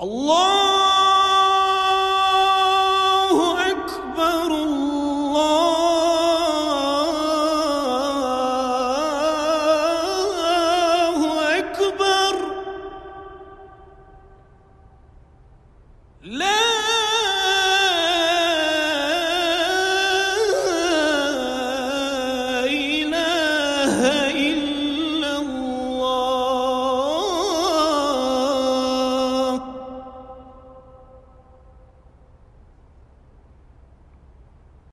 الله Let